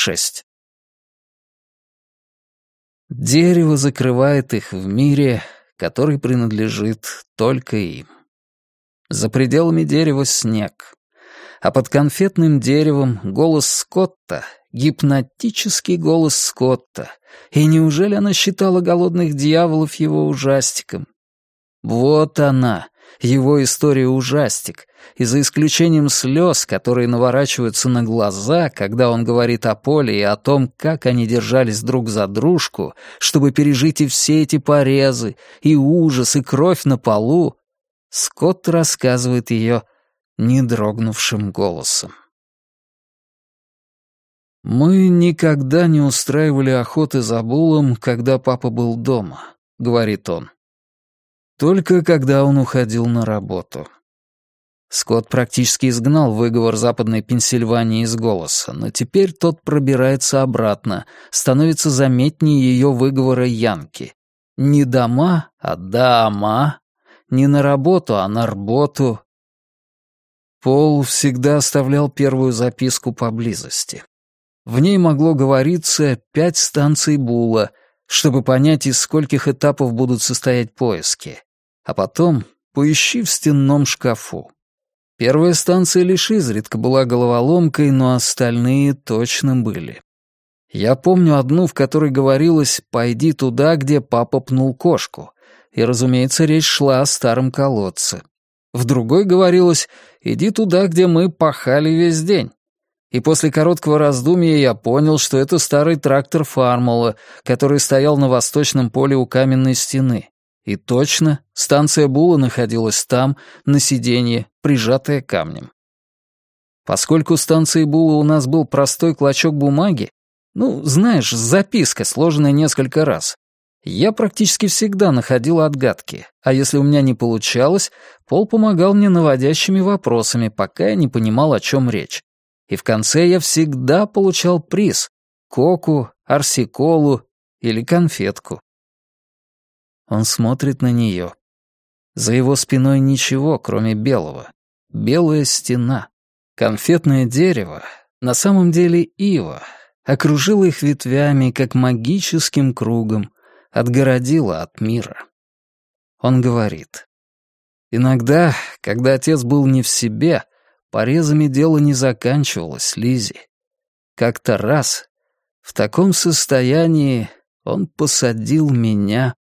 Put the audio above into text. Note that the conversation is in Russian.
6. Дерево закрывает их в мире, который принадлежит только им. За пределами дерева снег, а под конфетным деревом голос Скотта, гипнотический голос Скотта. И неужели она считала голодных дьяволов его ужастиком? Вот она, его история-ужастик, и за исключением слез, которые наворачиваются на глаза, когда он говорит о Поле и о том, как они держались друг за дружку, чтобы пережить и все эти порезы, и ужас, и кровь на полу, Скотт рассказывает ее не дрогнувшим голосом. «Мы никогда не устраивали охоты за Булом, когда папа был дома», — говорит он. «Только когда он уходил на работу». Скотт практически изгнал выговор Западной Пенсильвании из голоса, но теперь тот пробирается обратно, становится заметнее ее выговора Янки. Не дома, а дома, не на работу, а на работу. Пол всегда оставлял первую записку поблизости. В ней могло говориться пять станций Була, чтобы понять, из скольких этапов будут состоять поиски. А потом поищи в стенном шкафу. Первая станция лишь изредка была головоломкой, но остальные точно были. Я помню одну, в которой говорилось «пойди туда, где папа пнул кошку», и, разумеется, речь шла о старом колодце. В другой говорилось «иди туда, где мы пахали весь день». И после короткого раздумья я понял, что это старый трактор Фармула, который стоял на восточном поле у каменной стены. И точно, станция Була находилась там, на сиденье, прижатая камнем. Поскольку станции Була у нас был простой клочок бумаги, ну, знаешь, записка, сложенная несколько раз, я практически всегда находил отгадки, а если у меня не получалось, Пол помогал мне наводящими вопросами, пока я не понимал, о чем речь. И в конце я всегда получал приз — коку, арсиколу или конфетку. Он смотрит на нее. За его спиной ничего, кроме белого. Белая стена. Конфетное дерево, на самом деле ива, окружило их ветвями, как магическим кругом, отгородило от мира. Он говорит. Иногда, когда отец был не в себе, порезами дело не заканчивалось, Лизи. Как-то раз, в таком состоянии, он посадил меня